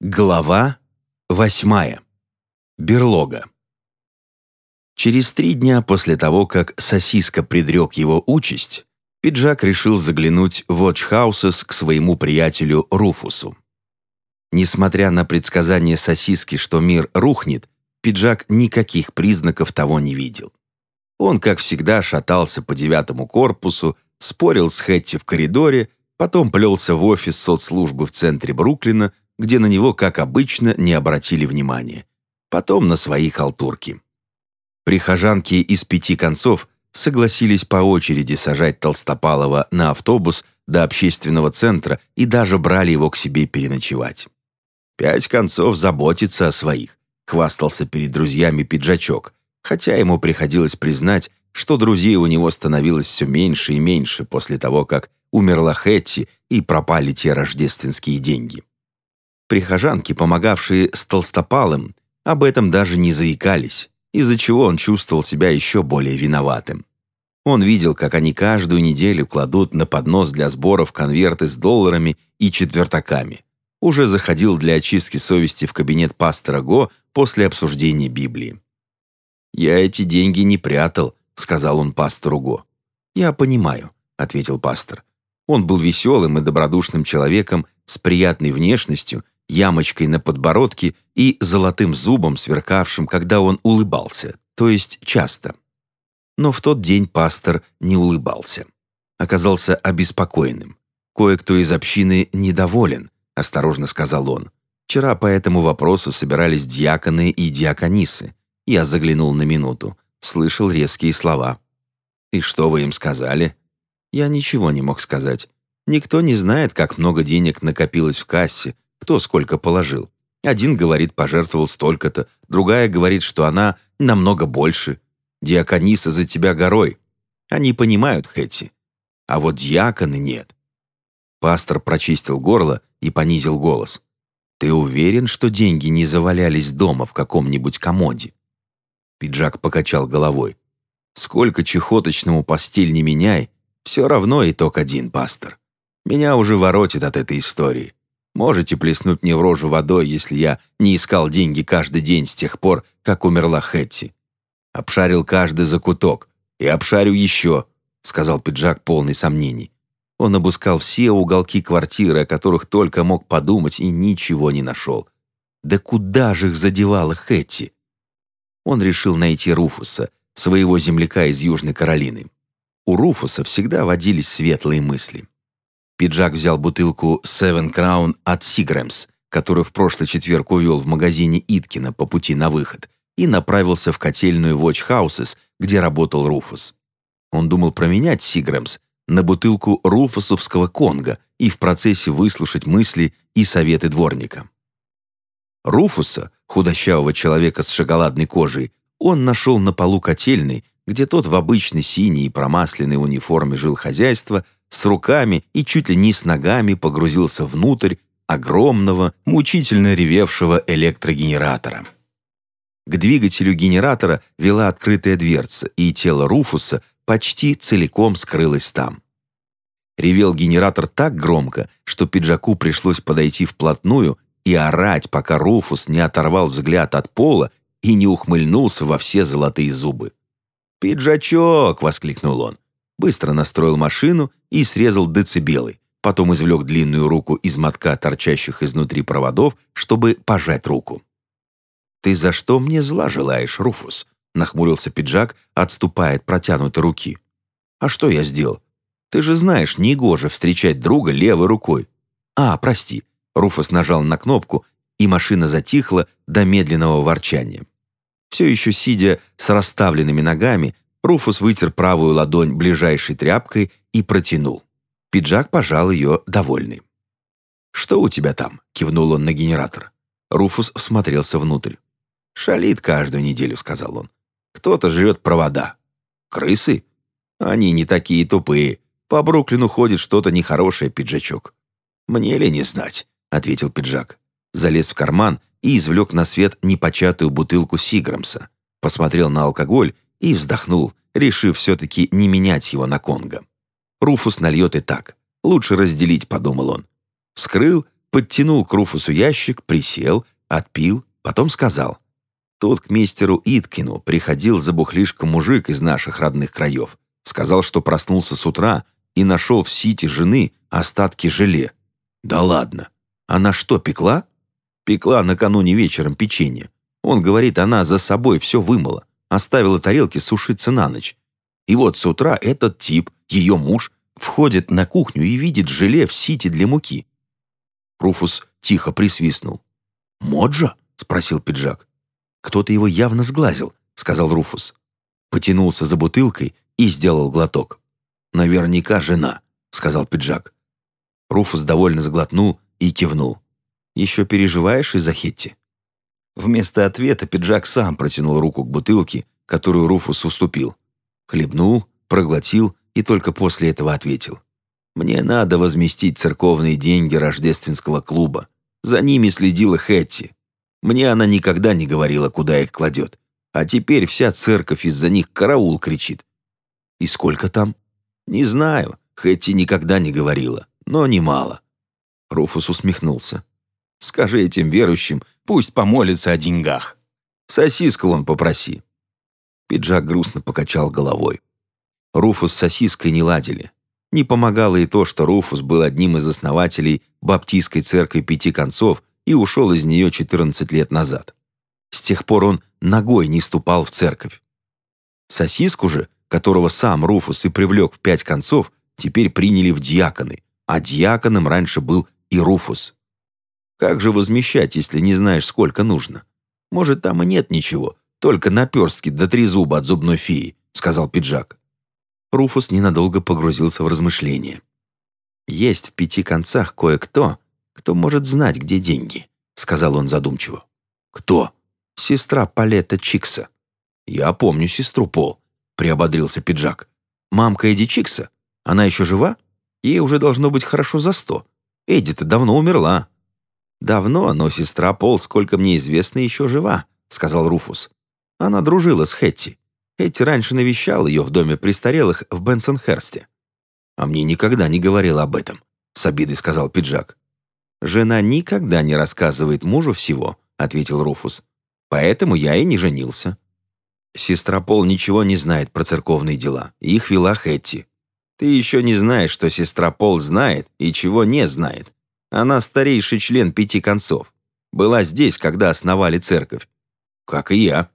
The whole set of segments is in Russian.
Глава восьмая. Берлога. Через три дня после того, как сосиска предрек его участь, Пиджак решил заглянуть в Watch к своему приятелю Руфусу. Несмотря на предсказание сосиски, что мир рухнет, Пиджак никаких признаков того не видел. Он, как всегда, шатался по девятому корпусу, спорил с Хэтти в коридоре, потом плелся в офис соцслужбы в центре Бруклина, где на него, как обычно, не обратили внимания. Потом на свои халтурки. Прихожанки из пяти концов согласились по очереди сажать Толстопалова на автобус до общественного центра и даже брали его к себе переночевать. «Пять концов заботится о своих», — хвастался перед друзьями пиджачок, хотя ему приходилось признать, что друзей у него становилось все меньше и меньше после того, как умерла Хэтти и пропали те рождественские деньги. Прихожанки, помогавшие с толстопалым, об этом даже не заикались, из-за чего он чувствовал себя еще более виноватым. Он видел, как они каждую неделю кладут на поднос для сборов конверты с долларами и четвертаками. Уже заходил для очистки совести в кабинет пастора Го после обсуждения Библии. «Я эти деньги не прятал», — сказал он пастору Го. «Я понимаю», — ответил пастор. Он был веселым и добродушным человеком с приятной внешностью ямочкой на подбородке и золотым зубом, сверкавшим, когда он улыбался, то есть часто. Но в тот день пастор не улыбался. Оказался обеспокоенным. «Кое-кто из общины недоволен», — осторожно сказал он. «Вчера по этому вопросу собирались диаконы и диаконисы. Я заглянул на минуту, слышал резкие слова. «И что вы им сказали?» Я ничего не мог сказать. Никто не знает, как много денег накопилось в кассе, кто сколько положил. Один говорит, пожертвовал столько-то, другая говорит, что она намного больше. Диакониса за тебя горой. Они понимают, Хэти. А вот диаконы нет. Пастор прочистил горло и понизил голос. «Ты уверен, что деньги не завалялись дома в каком-нибудь комоде?» Пиджак покачал головой. «Сколько чехоточному постель не меняй, все равно итог один, пастор. Меня уже воротит от этой истории. Можете плеснуть мне в рожу водой, если я не искал деньги каждый день с тех пор, как умерла Хэтти. Обшарил каждый закуток. И обшарю еще, сказал пиджак полный сомнений. Он обыскал все уголки квартиры, о которых только мог подумать, и ничего не нашел. Да куда же их задевала Хэтти? Он решил найти Руфуса, своего земляка из Южной Каролины. У Руфуса всегда водились светлые мысли. Пиджак взял бутылку Seven Crown от Сигрэмс, которую в прошлый четверг увел в магазине Иткина по пути на выход, и направился в котельную Watch Houses, где работал Руфус. Он думал променять Сигрэмс на бутылку руфусовского конга и в процессе выслушать мысли и советы дворника. Руфуса, худощавого человека с шоколадной кожей, он нашел на полу котельной, где тот в обычной синей и промасленной униформе жил хозяйство, с руками и чуть ли не с ногами погрузился внутрь огромного, мучительно ревевшего электрогенератора. К двигателю генератора вела открытая дверца, и тело Руфуса почти целиком скрылось там. Ревел генератор так громко, что пиджаку пришлось подойти вплотную и орать, пока Руфус не оторвал взгляд от пола и не ухмыльнулся во все золотые зубы. «Пиджачок!» — воскликнул он быстро настроил машину и срезал децибелы, потом извлек длинную руку из мотка торчащих изнутри проводов, чтобы пожать руку. «Ты за что мне зла желаешь, Руфус?» — нахмурился пиджак, отступая от протянутой руки. «А что я сделал? Ты же знаешь, негоже встречать друга левой рукой». «А, прости». Руфус нажал на кнопку, и машина затихла до медленного ворчания. Все еще сидя с расставленными ногами, Руфус вытер правую ладонь ближайшей тряпкой и протянул. Пиджак пожал ее довольный. «Что у тебя там?» — кивнул он на генератор. Руфус всмотрелся внутрь. «Шалит каждую неделю», — сказал он. «Кто-то жрет провода. Крысы? Они не такие тупые. По Бруклину ходит что-то нехорошее, пиджачок». «Мне ли не знать?» — ответил пиджак. Залез в карман и извлек на свет непочатую бутылку Сиграмса. Посмотрел на алкоголь и вздохнул, решив все-таки не менять его на Конго. Руфус нальет и так. Лучше разделить, подумал он. Вскрыл, подтянул к Руфусу ящик, присел, отпил, потом сказал. Тут к мистеру Иткину приходил забухлишка мужик из наших родных краев. Сказал, что проснулся с утра и нашел в сити жены остатки желе. Да ладно. Она что, пекла? Пекла накануне вечером печенье. Он говорит, она за собой все вымыла, оставила тарелки сушиться на ночь. И вот с утра этот тип, ее муж, входит на кухню и видит желе в сити для муки. Руфус тихо присвистнул. «Моджа?» — спросил пиджак. «Кто-то его явно сглазил», — сказал Руфус. Потянулся за бутылкой и сделал глоток. «Наверняка жена», — сказал пиджак. Руфус довольно заглотнул и кивнул. «Еще переживаешь из-за Хетти?» Вместо ответа пиджак сам протянул руку к бутылке, которую Руфус уступил. Хлебнул, проглотил и только после этого ответил. «Мне надо возместить церковные деньги рождественского клуба. За ними следила Хэтти. Мне она никогда не говорила, куда их кладет. А теперь вся церковь из-за них караул кричит. И сколько там? Не знаю. Хэтти никогда не говорила, но немало. Руфус усмехнулся. Скажи этим верующим, пусть помолятся о деньгах. Сосиску он попроси. Пиджак грустно покачал головой. Руфус с сосиской не ладили. Не помогало и то, что Руфус был одним из основателей Баптистской церкви Пяти Концов и ушел из нее 14 лет назад. С тех пор он ногой не ступал в церковь. Сосиску же, которого сам Руфус и привлек в пять концов, теперь приняли в диаконы, а диаконом раньше был и Руфус. Как же возмещать, если не знаешь, сколько нужно? Может, там и нет ничего, только наперстки да три зуба от зубной феи, сказал пиджак. Руфус ненадолго погрузился в размышления. Есть в пяти концах кое-кто, кто может знать, где деньги», — сказал он задумчиво. «Кто?» «Сестра Палетта Чикса». «Я помню сестру Пол», — приободрился пиджак. «Мамка Эдди Чикса? Она еще жива? Ей уже должно быть хорошо за сто. Эдди-то давно умерла». «Давно, но сестра Пол, сколько мне известно, еще жива», — сказал Руфус. Она дружила с Хэтти. Хэтти раньше навещал ее в доме престарелых в Бенсонхерсте. «А мне никогда не говорил об этом», — с обидой сказал пиджак. «Жена никогда не рассказывает мужу всего», — ответил Руфус. «Поэтому я и не женился». Сестра Пол ничего не знает про церковные дела. Их вела Хэтти. Ты еще не знаешь, что сестра Пол знает и чего не знает. Она старейший член пяти концов. Была здесь, когда основали церковь. Как и я.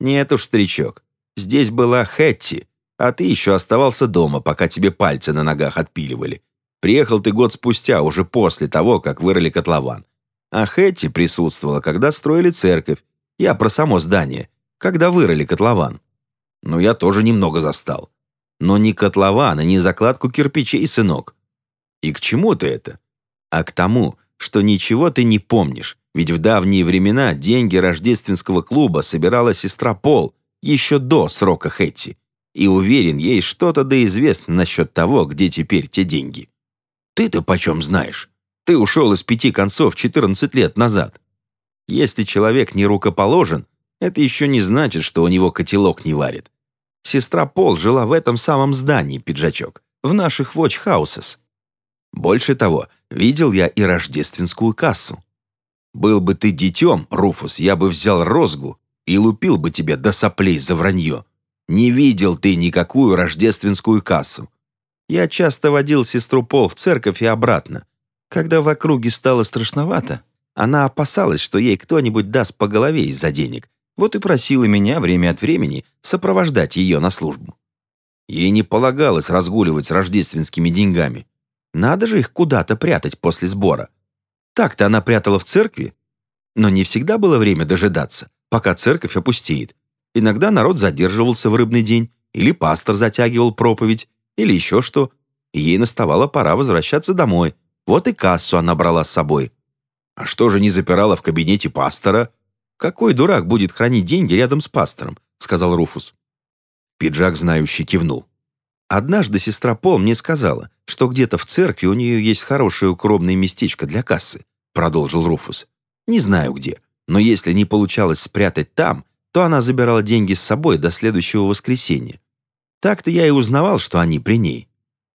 Нет уж, старичок. Здесь была Хэтти, а ты еще оставался дома, пока тебе пальцы на ногах отпиливали. Приехал ты год спустя, уже после того, как вырыли котлован. А Хэтти присутствовала, когда строили церковь. Я про само здание, когда вырыли котлован. Ну, я тоже немного застал. Но ни котлован, ни закладку кирпичей, сынок. И к чему ты это? А к тому, что ничего ты не помнишь, ведь в давние времена деньги рождественского клуба собирала сестра Пол еще до срока Хэтти. И уверен, ей что-то да известно насчет того, где теперь те деньги. Ты-то почем знаешь? Ты ушел из пяти концов 14 лет назад. Если человек не рукоположен, это еще не значит, что у него котелок не варит. Сестра Пол жила в этом самом здании, пиджачок, в наших watch Больше того, видел я и рождественскую кассу. Был бы ты детем, Руфус, я бы взял розгу и лупил бы тебя до соплей за вранье. Не видел ты никакую рождественскую кассу. Я часто водил сестру Пол в церковь и обратно. Когда в округе стало страшновато, она опасалась, что ей кто-нибудь даст по голове из-за денег, вот и просила меня время от времени сопровождать ее на службу. Ей не полагалось разгуливать с рождественскими деньгами. Надо же их куда-то прятать после сбора. Так-то она прятала в церкви, но не всегда было время дожидаться, пока церковь опустеет. Иногда народ задерживался в рыбный день, или пастор затягивал проповедь, или еще что, ей наставала пора возвращаться домой. Вот и кассу она брала с собой. А что же не запирала в кабинете пастора? Какой дурак будет хранить деньги рядом с пастором? сказал Руфус. Пиджак знающий кивнул. Однажды сестра Пол мне сказала, что где-то в церкви у нее есть хорошее укромное местечко для кассы, продолжил Руфус. Не знаю где, но если не получалось спрятать там, то она забирала деньги с собой до следующего воскресенья. Так-то я и узнавал, что они при ней.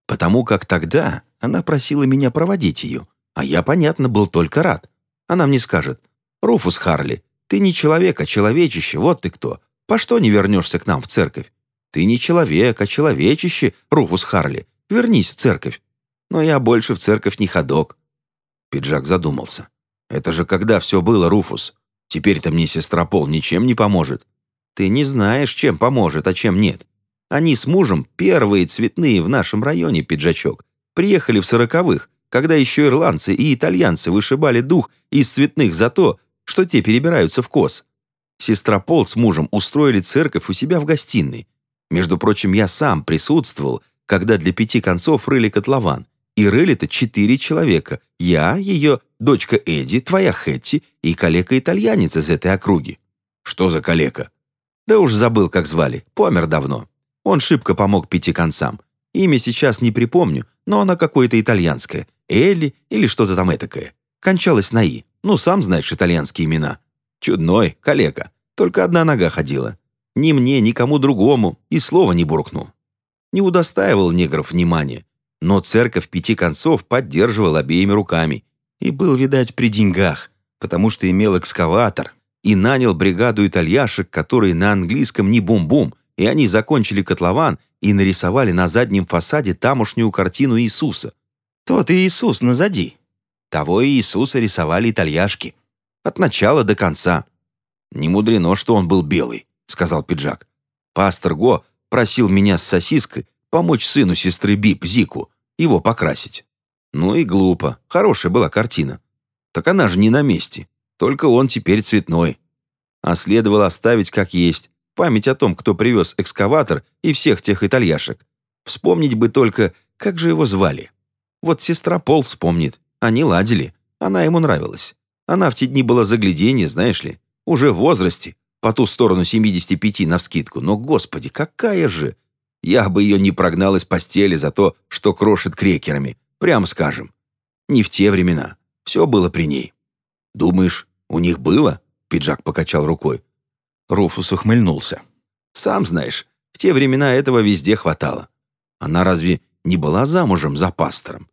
Потому как тогда она просила меня проводить ее. А я, понятно, был только рад. Она мне скажет, «Руфус Харли, ты не человек, а человечище, вот ты кто. По что не вернешься к нам в церковь? Ты не человек, а человечище, Руфус Харли. Вернись в церковь». Но я больше в церковь не ходок. Пиджак задумался. «Это же когда все было, Руфус? Теперь-то мне сестра Пол ничем не поможет. Ты не знаешь, чем поможет, а чем нет. Они с мужем первые цветные в нашем районе, пиджачок. Приехали в сороковых, когда еще ирландцы и итальянцы вышибали дух из цветных за то, что те перебираются в кос. Сестра Пол с мужем устроили церковь у себя в гостиной. Между прочим, я сам присутствовал, когда для пяти концов рыли котлован. И рыли-то четыре человека. Я, ее дочка Эдди, твоя Хэтти и калека-итальянец из этой округи. Что за калека? Да уж забыл, как звали. Помер давно. Он шибко помог пяти концам. Имя сейчас не припомню, но она какое-то итальянское. Элли или что-то там этакое. Кончалась на «и». Ну, сам знаешь итальянские имена. Чудной, калека. Только одна нога ходила. Ни мне, ни кому другому. И слова не буркнул. Не удостаивал негров внимания. Но церковь пяти концов поддерживал обеими руками. И был, видать, при деньгах, потому что имел экскаватор и нанял бригаду итальяшек, которые на английском не бум-бум, и они закончили котлован и нарисовали на заднем фасаде тамошнюю картину Иисуса. Тот и Иисус назади. Того Иисуса рисовали итальяшки. От начала до конца. «Не мудрено, что он был белый», — сказал пиджак. «Пастор Го просил меня с сосиской помочь сыну сестры Бип, Зику, его покрасить. Ну и глупо. Хорошая была картина. Так она же не на месте. Только он теперь цветной. А следовало оставить как есть, Память о том, кто привез экскаватор и всех тех итальяшек. Вспомнить бы только, как же его звали. Вот сестра Пол вспомнит. Они ладили. Она ему нравилась. Она в те дни была загляденье, знаешь ли. Уже в возрасте. По ту сторону 75 навскидку. Но, господи, какая же! Я бы ее не прогнал из постели за то, что крошит крекерами. Прям скажем. Не в те времена. Все было при ней. Думаешь, у них было? Пиджак покачал рукой. Руфус ухмыльнулся. «Сам знаешь, в те времена этого везде хватало. Она разве не была замужем за пастором?»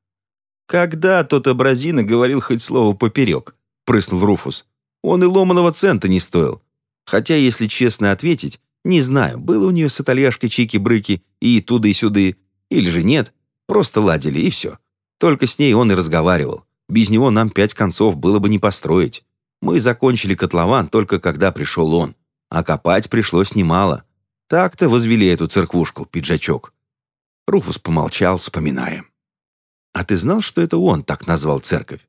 «Когда тот абразина говорил хоть слово поперек?» — прыснул Руфус. «Он и ломаного цента не стоил. Хотя, если честно ответить, не знаю, было у нее с итальяшкой чики-брыки и туды-сюды, или же нет, просто ладили, и все. Только с ней он и разговаривал. Без него нам пять концов было бы не построить. Мы закончили котлован только когда пришел он. А копать пришлось немало. Так-то возвели эту церквушку, пиджачок. Руфус помолчал, вспоминая. «А ты знал, что это он так назвал церковь?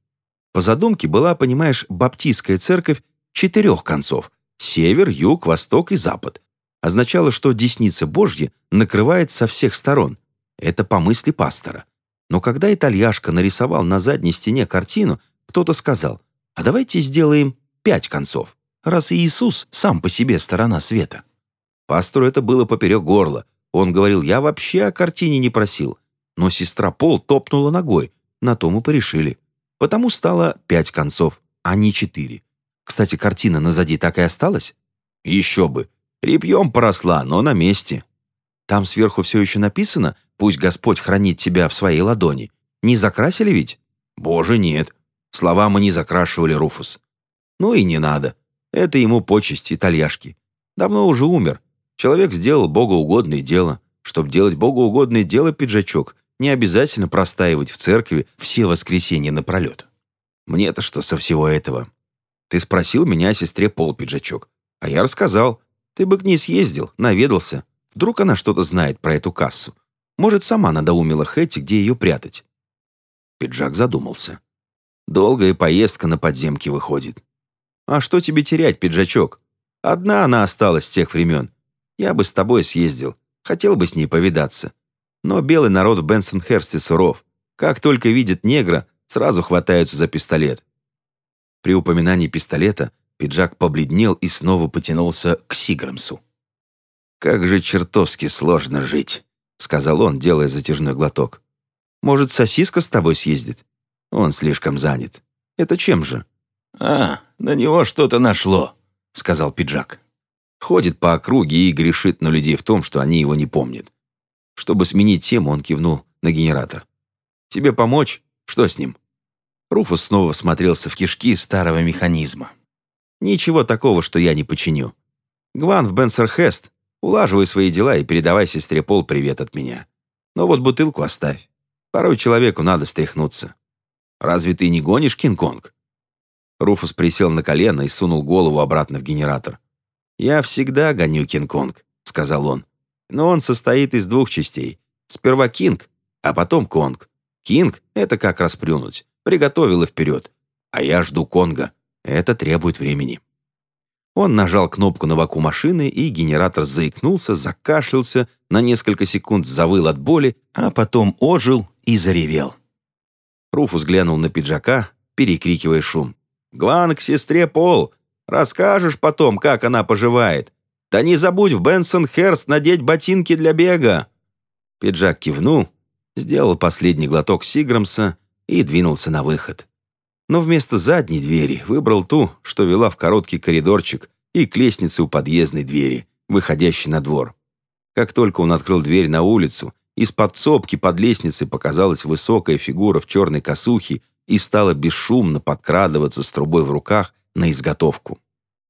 По задумке была, понимаешь, баптистская церковь четырех концов — север, юг, восток и запад. Означало, что десница Божья накрывает со всех сторон. Это по мысли пастора. Но когда итальяшка нарисовал на задней стене картину, кто-то сказал, а давайте сделаем пять концов раз Иисус сам по себе сторона света. Пастору это было поперек горла. Он говорил, я вообще о картине не просил. Но сестра Пол топнула ногой, на то мы порешили. Потому стало пять концов, а не четыре. Кстати, картина назади так и осталась? Еще бы. Репьем поросла, но на месте. Там сверху все еще написано «Пусть Господь хранит тебя в своей ладони». Не закрасили ведь? Боже, нет. Слова мы не закрашивали, Руфус. Ну и не надо. Это ему почесть итальяшки. Давно уже умер. Человек сделал богоугодное дело. Чтобы делать богоугодное дело, пиджачок, не обязательно простаивать в церкви все воскресенья напролет. Мне-то что со всего этого? Ты спросил меня о сестре Пол, пиджачок. А я рассказал. Ты бы к ней съездил, наведался. Вдруг она что-то знает про эту кассу. Может, сама надоумила Хэти, где ее прятать. Пиджак задумался. Долгая поездка на подземке выходит. «А что тебе терять, пиджачок? Одна она осталась с тех времен. Я бы с тобой съездил. Хотел бы с ней повидаться. Но белый народ в Бенсонхерсте суров. Как только видит негра, сразу хватаются за пистолет». При упоминании пистолета пиджак побледнел и снова потянулся к Сиграмсу. «Как же чертовски сложно жить», — сказал он, делая затяжной глоток. «Может, сосиска с тобой съездит? Он слишком занят. Это чем же?» «А, на него что-то нашло», — сказал пиджак. Ходит по округе и грешит на людей в том, что они его не помнят. Чтобы сменить тему, он кивнул на генератор. «Тебе помочь? Что с ним?» Руфус снова смотрелся в кишки старого механизма. «Ничего такого, что я не починю. Гван в Бенсерхест, улаживай свои дела и передавай сестре Пол привет от меня. Но вот бутылку оставь. Порой человеку надо встряхнуться. Разве ты не гонишь, Кинг-Конг?» Руфус присел на колено и сунул голову обратно в генератор. «Я всегда гоню Кинг-Конг», — сказал он. «Но он состоит из двух частей. Сперва Кинг, а потом Конг. Кинг — это как расплюнуть. Приготовил и вперед. А я жду Конга. Это требует времени». Он нажал кнопку на боку машины, и генератор заикнулся, закашлялся, на несколько секунд завыл от боли, а потом ожил и заревел. Руфус глянул на пиджака, перекрикивая шум. «Гван к сестре Пол! Расскажешь потом, как она поживает. Да не забудь в Бенсон Херст надеть ботинки для бега!» Пиджак кивнул, сделал последний глоток Сиграмса и двинулся на выход. Но вместо задней двери выбрал ту, что вела в короткий коридорчик и к лестнице у подъездной двери, выходящей на двор. Как только он открыл дверь на улицу, из подсобки под лестницей показалась высокая фигура в черной косухе и стала бесшумно подкрадываться с трубой в руках на изготовку.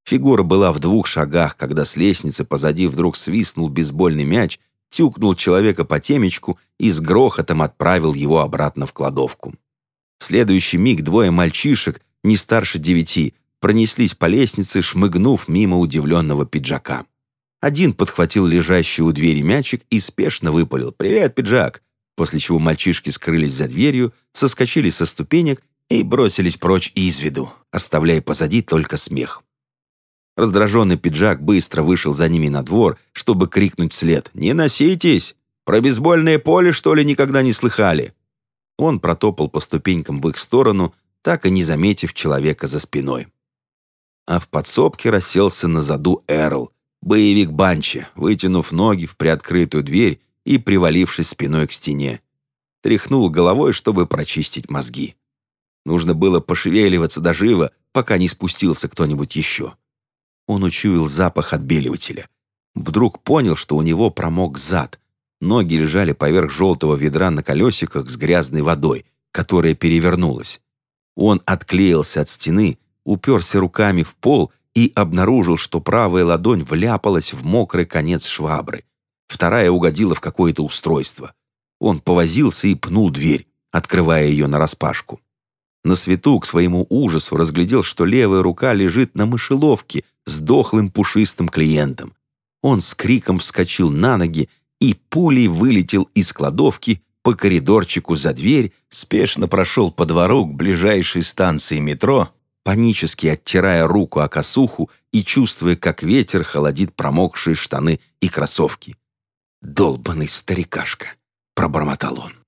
Фигура была в двух шагах, когда с лестницы позади вдруг свистнул бейсбольный мяч, тюкнул человека по темечку и с грохотом отправил его обратно в кладовку. В следующий миг двое мальчишек, не старше девяти, пронеслись по лестнице, шмыгнув мимо удивленного пиджака. Один подхватил лежащий у двери мячик и спешно выпалил «Привет, пиджак!», после чего мальчишки скрылись за дверью, соскочили со ступенек и бросились прочь из виду, оставляя позади только смех. Раздраженный пиджак быстро вышел за ними на двор, чтобы крикнуть вслед «Не носитесь! Про бейсбольное поле, что ли, никогда не слыхали?» Он протопал по ступенькам в их сторону, так и не заметив человека за спиной. А в подсобке расселся на заду Эрл, боевик Банчи, вытянув ноги в приоткрытую дверь и привалившись спиной к стене. Тряхнул головой, чтобы прочистить мозги. Нужно было пошевеливаться до живо, пока не спустился кто-нибудь еще. Он учуял запах отбеливателя. Вдруг понял, что у него промок зад. Ноги лежали поверх желтого ведра на колесиках с грязной водой, которая перевернулась. Он отклеился от стены, уперся руками в пол и обнаружил, что правая ладонь вляпалась в мокрый конец швабры. Вторая угодила в какое-то устройство. Он повозился и пнул дверь, открывая ее нараспашку. На свету, к своему ужасу, разглядел, что левая рука лежит на мышеловке с дохлым пушистым клиентом. Он с криком вскочил на ноги и пулей вылетел из кладовки по коридорчику за дверь, спешно прошел по двору к ближайшей станции метро, панически оттирая руку о косуху и чувствуя, как ветер холодит промокшие штаны и кроссовки. «Долбанный старикашка!» — пробормотал он.